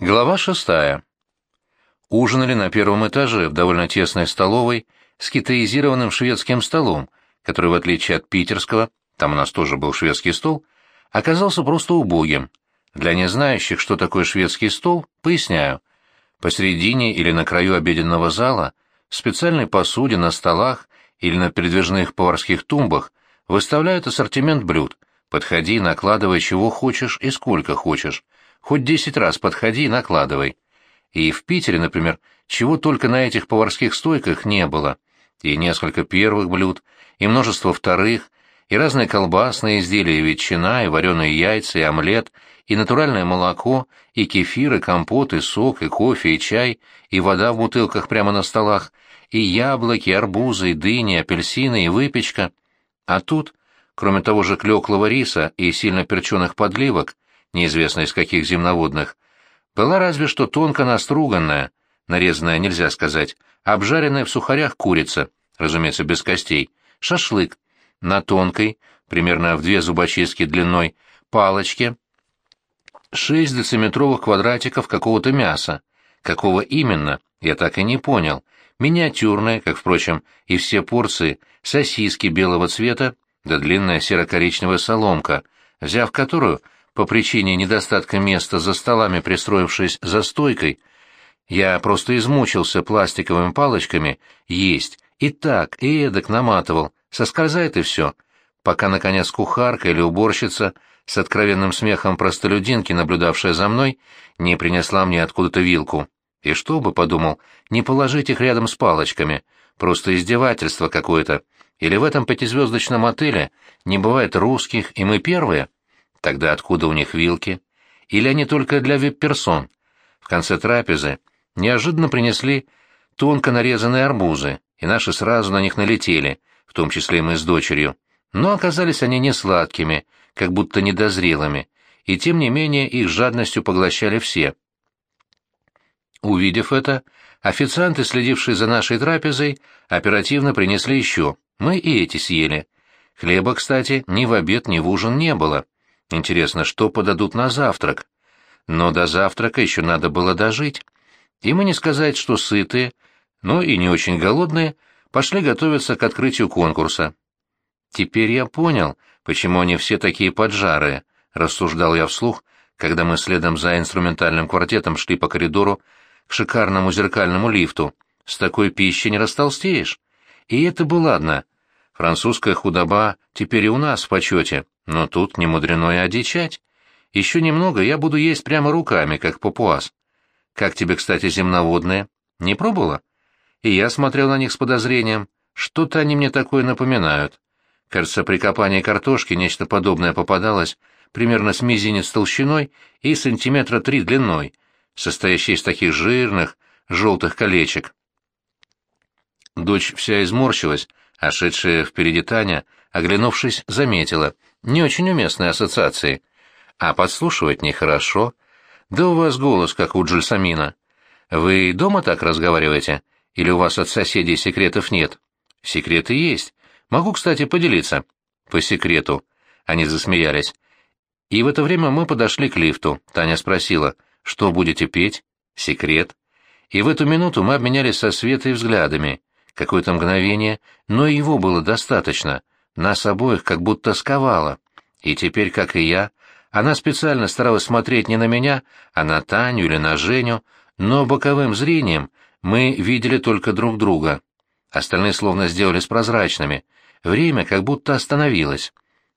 Глава шестая. Ужинали на первом этаже в довольно тесной столовой с китаизированным шведским столом, который, в отличие от питерского, там у нас тоже был шведский стол, оказался просто убогим. Для незнающих, что такое шведский стол, поясняю. Посередине или на краю обеденного зала, в специальной посуде на столах или на передвижных поварских тумбах выставляют ассортимент блюд. Подходи, накладывай чего хочешь и сколько хочешь. Хоть десять раз подходи и накладывай. И в Питере, например, чего только на этих поварских стойках не было. И несколько первых блюд, и множество вторых, и разные колбасные изделия, и ветчина, и вареные яйца, и омлет, и натуральное молоко, и кефир, и компот, и сок, и кофе, и чай, и вода в бутылках прямо на столах, и яблоки, и арбузы, и дыни, и апельсины, и выпечка. А тут, кроме того же клёклого риса и сильно перченых подливок, неизвестно из каких земноводных, была разве что тонко наструганная, нарезанная нельзя сказать, обжаренная в сухарях курица, разумеется, без костей, шашлык, на тонкой, примерно в две зубочистки длиной, палочке, шесть дециметровых квадратиков какого-то мяса. Какого именно, я так и не понял. Миниатюрные, как, впрочем, и все порции, сосиски белого цвета, да длинная серо-коричневая соломка, взяв которую, по причине недостатка места за столами, пристроившись за стойкой, я просто измучился пластиковыми палочками есть, и так, и эдак наматывал, соскользает и все, пока, наконец, кухарка или уборщица с откровенным смехом простолюдинки, наблюдавшая за мной, не принесла мне откуда-то вилку. И что бы, подумал, не положить их рядом с палочками, просто издевательство какое-то. Или в этом пятизвездочном отеле не бывает русских, и мы первые? Тогда откуда у них вилки? Или они только для вип-персон? В конце трапезы неожиданно принесли тонко нарезанные арбузы, и наши сразу на них налетели, в том числе и мы с дочерью. Но оказались они не сладкими, как будто недозрелыми, и тем не менее их жадностью поглощали все. Увидев это, официанты, следившие за нашей трапезой, оперативно принесли еще. Мы и эти съели. Хлеба, кстати, ни в обед, ни в ужин не было. Интересно, что подадут на завтрак? Но до завтрака еще надо было дожить. И мы не сказать, что сытые, но и не очень голодные, пошли готовиться к открытию конкурса. Теперь я понял, почему они все такие поджарые, рассуждал я вслух, когда мы следом за инструментальным квартетом шли по коридору к шикарному зеркальному лифту. С такой пищей не растолстеешь. И это было ладно. Французская худоба теперь и у нас в почете, но тут не мудрено и одичать. Еще немного я буду есть прямо руками, как папуас. Как тебе, кстати, земноводные? Не пробовала? И я смотрел на них с подозрением. Что-то они мне такое напоминают. Кажется, при копании картошки нечто подобное попадалось, примерно с мизинец толщиной и сантиметра три длиной, состоящей из таких жирных, желтых колечек. Дочь вся изморщилась, а шедшая впереди Таня, оглянувшись, заметила. Не очень уместные ассоциации. А подслушивать нехорошо. Да у вас голос, как у Джульсамина. Вы дома так разговариваете? Или у вас от соседей секретов нет? Секреты есть. Могу, кстати, поделиться. По секрету. Они засмеялись. И в это время мы подошли к лифту. Таня спросила, что будете петь? Секрет. И в эту минуту мы обменялись со Светой взглядами. Какое-то мгновение, но его было достаточно. Нас обоих как будто сковало. И теперь, как и я, она специально старалась смотреть не на меня, а на Таню или на Женю, но боковым зрением мы видели только друг друга. Остальные словно сделались прозрачными. Время как будто остановилось.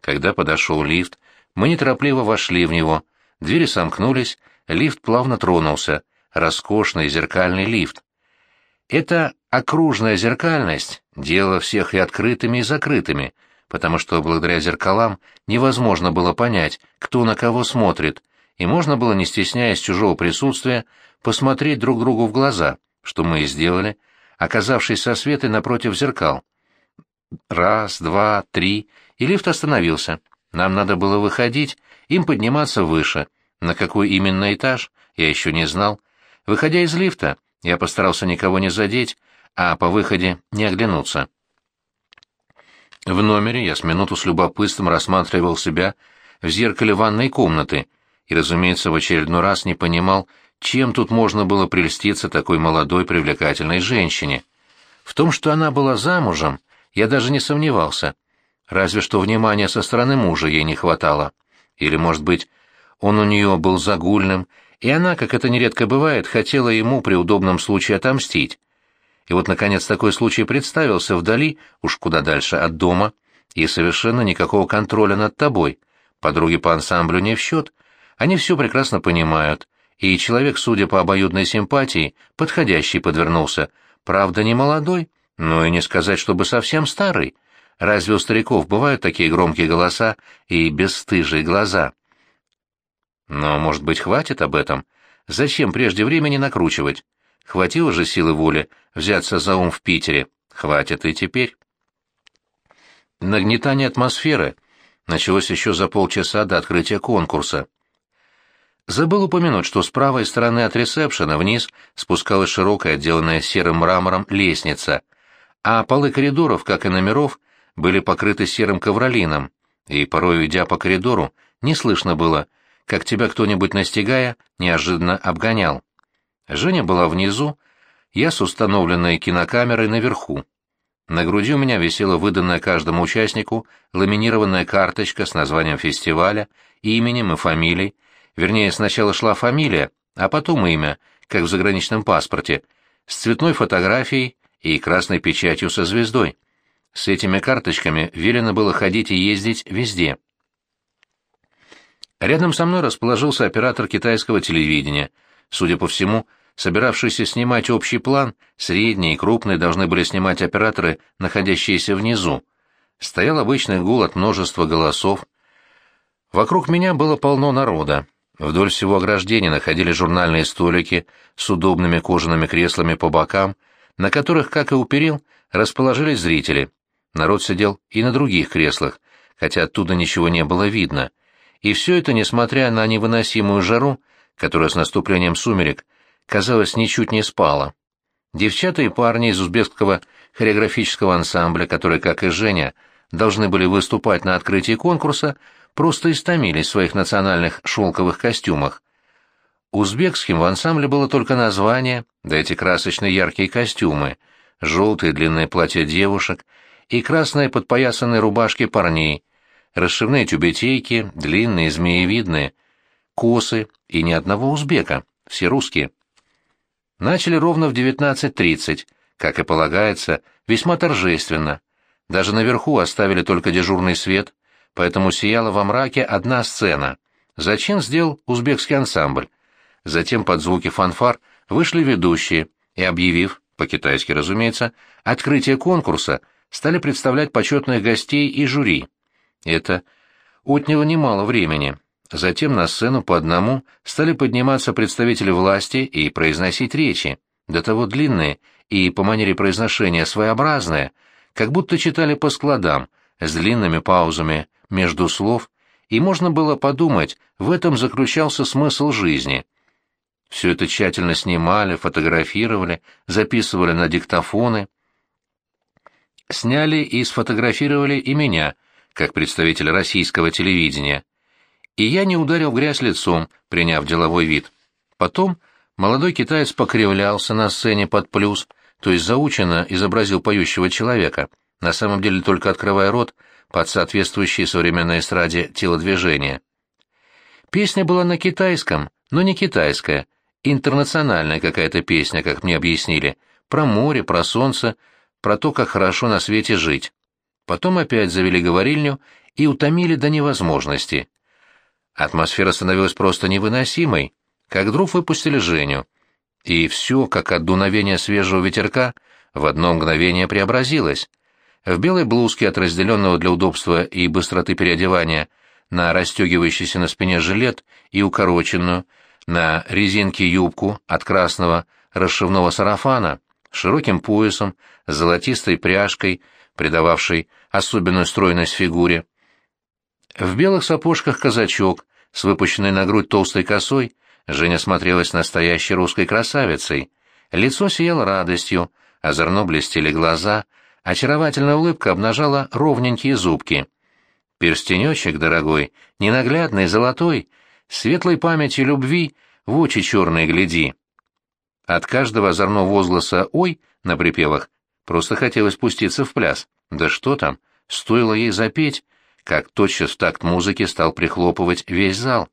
Когда подошел лифт, мы неторопливо вошли в него. Двери сомкнулись, лифт плавно тронулся. Роскошный зеркальный лифт. Это окружная зеркальность делала всех и открытыми, и закрытыми, потому что благодаря зеркалам невозможно было понять, кто на кого смотрит, и можно было, не стесняясь чужого присутствия, посмотреть друг другу в глаза, что мы и сделали, оказавшись со Светой напротив зеркал. Раз, два, три, и лифт остановился. Нам надо было выходить, им подниматься выше. На какой именно этаж, я еще не знал. Выходя из лифта, я постарался никого не задеть, а по выходе не оглянуться. В номере я с минуту с любопытством рассматривал себя в зеркале ванной комнаты и, разумеется, в очередной раз не понимал, чем тут можно было прельститься такой молодой привлекательной женщине? В том, что она была замужем, я даже не сомневался. Разве что внимания со стороны мужа ей не хватало. Или, может быть, он у нее был загульным, и она, как это нередко бывает, хотела ему при удобном случае отомстить. И вот, наконец, такой случай представился вдали, уж куда дальше от дома, и совершенно никакого контроля над тобой. Подруги по ансамблю не в счет. Они все прекрасно понимают, и человек, судя по обоюдной симпатии, подходящий подвернулся. Правда, не молодой, но и не сказать, чтобы совсем старый. Разве у стариков бывают такие громкие голоса и бесстыжие глаза? Но, может быть, хватит об этом? Зачем прежде времени накручивать? Хватило же силы воли взяться за ум в Питере. Хватит и теперь. Нагнетание атмосферы началось еще за полчаса до открытия конкурса. Забыл упомянуть, что с правой стороны от ресепшена вниз спускалась широкая, отделанная серым мрамором, лестница, а полы коридоров, как и номеров, были покрыты серым ковролином, и порой, идя по коридору, не слышно было, как тебя кто-нибудь настигая, неожиданно обгонял. Женя была внизу, я с установленной кинокамерой наверху. На груди у меня висела выданная каждому участнику ламинированная карточка с названием фестиваля, именем и фамилией, вернее, сначала шла фамилия, а потом имя, как в заграничном паспорте, с цветной фотографией и красной печатью со звездой. С этими карточками велено было ходить и ездить везде. Рядом со мной расположился оператор китайского телевидения. Судя по всему, собиравшийся снимать общий план, средние и крупные должны были снимать операторы, находящиеся внизу. Стоял обычный гул от множества голосов. Вокруг меня было полно народа. Вдоль всего ограждения находились журнальные столики с удобными кожаными креслами по бокам, на которых, как и у перил, расположились зрители. Народ сидел и на других креслах, хотя оттуда ничего не было видно. И все это, несмотря на невыносимую жару, которая с наступлением сумерек, казалось, ничуть не спала. Девчата и парни из узбекского хореографического ансамбля, которые, как и Женя, должны были выступать на открытии конкурса, просто истомились в своих национальных шелковых костюмах. Узбекским в ансамбле было только название, да эти красочные яркие костюмы, желтые длинные платья девушек и красные подпоясанные рубашки парней, расшивные тюбетейки, длинные, змеевидные, косы и ни одного узбека, все русские. Начали ровно в 19.30, как и полагается, весьма торжественно. Даже наверху оставили только дежурный свет — поэтому сияла во мраке одна сцена. Зачин сделал узбекский ансамбль. Затем под звуки фанфар вышли ведущие и, объявив, по-китайски, разумеется, открытие конкурса, стали представлять почетных гостей и жюри. Это отняло немало времени. Затем на сцену по одному стали подниматься представители власти и произносить речи, до того длинные и по манере произношения своеобразные, как будто читали по складам, с длинными паузами между слов, и можно было подумать, в этом заключался смысл жизни. Все это тщательно снимали, фотографировали, записывали на диктофоны. Сняли и сфотографировали и меня, как представителя российского телевидения. И я не ударил грязь лицом, приняв деловой вид. Потом молодой китаец покривлялся на сцене под плюс, то есть заученно изобразил поющего человека, на самом деле только открывая рот, под соответствующие современной эстраде телодвижения. Песня была на китайском, но не китайская, интернациональная какая-то песня, как мне объяснили, про море, про солнце, про то, как хорошо на свете жить. Потом опять завели говорильню и утомили до невозможности. Атмосфера становилась просто невыносимой, как вдруг выпустили Женю. И все, как от дуновения свежего ветерка, в одно мгновение преобразилось в белой блузке от разделенного для удобства и быстроты переодевания на расстегивающийся на спине жилет и укороченную, на резинке юбку от красного расшивного сарафана, широким поясом, золотистой пряжкой, придававшей особенную стройность фигуре. В белых сапожках казачок, с выпущенной на грудь толстой косой, Женя смотрелась настоящей русской красавицей. Лицо сияло радостью, озорно блестели глаза — Очаровательная улыбка обнажала ровненькие зубки. Перстенечек, дорогой, ненаглядный, золотой, светлой памяти любви, в очи черные гляди. От каждого озорного возгласа «Ой!» на припевах просто хотелось спуститься в пляс. Да что там, стоило ей запеть, как тотчас в такт музыки стал прихлопывать весь зал.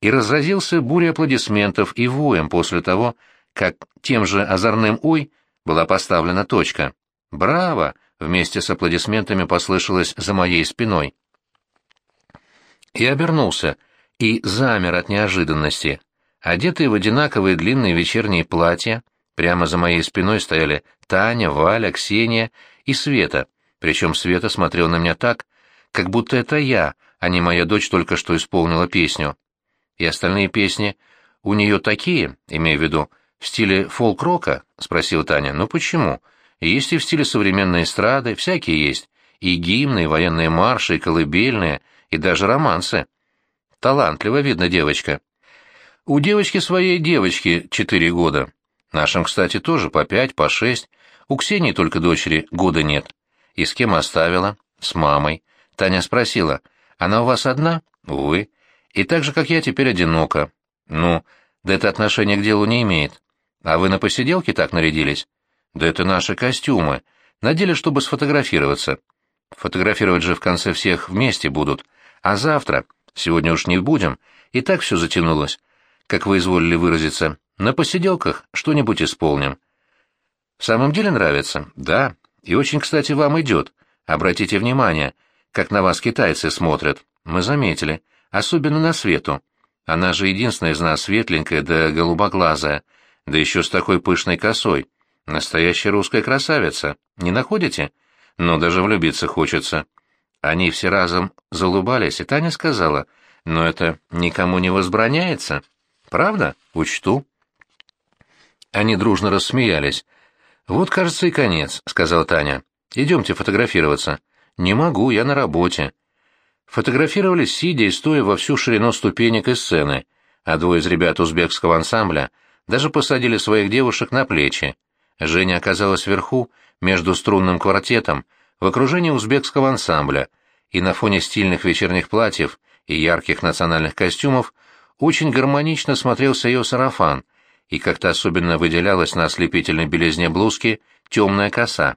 И разразился бурей аплодисментов и воем после того, как тем же озорным «Ой!» была поставлена точка. «Браво!» — вместе с аплодисментами послышалось за моей спиной. Я обернулся и замер от неожиданности. Одетые в одинаковые длинные вечерние платья, прямо за моей спиной стояли Таня, Валя, Ксения и Света, причем Света смотрел на меня так, как будто это я, а не моя дочь только что исполнила песню. И остальные песни у нее такие, имею в виду, в стиле фолк-рока? — спросила Таня. — Ну почему? Есть и в стиле современной эстрады, всякие есть. И гимны, и военные марши, и колыбельные, и даже романсы. Талантливо видно девочка. У девочки своей девочки четыре года. Нашим, кстати, тоже по пять, по шесть. У Ксении только дочери года нет. И с кем оставила? С мамой. Таня спросила, она у вас одна? Увы. И так же, как я, теперь одинока. Ну, да это отношение к делу не имеет. А вы на посиделке так нарядились? Да это наши костюмы. Надели, чтобы сфотографироваться. Фотографировать же в конце всех вместе будут. А завтра, сегодня уж не будем, и так все затянулось. Как вы изволили выразиться, на посиделках что-нибудь исполним. В самом деле нравится? Да. И очень, кстати, вам идет. Обратите внимание, как на вас китайцы смотрят. Мы заметили. Особенно на Свету. Она же единственная из нас светленькая да голубоглазая, да еще с такой пышной косой. Настоящая русская красавица. Не находите? Но даже влюбиться хочется. Они все разом залыбались, и Таня сказала, но это никому не возбраняется. Правда? Учту. Они дружно рассмеялись. «Вот, кажется, и конец», — сказала Таня. «Идемте фотографироваться». «Не могу, я на работе». Фотографировались, сидя и стоя во всю ширину ступенек и сцены, а двое из ребят узбекского ансамбля даже посадили своих девушек на плечи. Женя оказалась вверху, между струнным квартетом, в окружении узбекского ансамбля, и на фоне стильных вечерних платьев и ярких национальных костюмов очень гармонично смотрелся ее сарафан, и как-то особенно выделялась на ослепительной белизне блузки темная коса.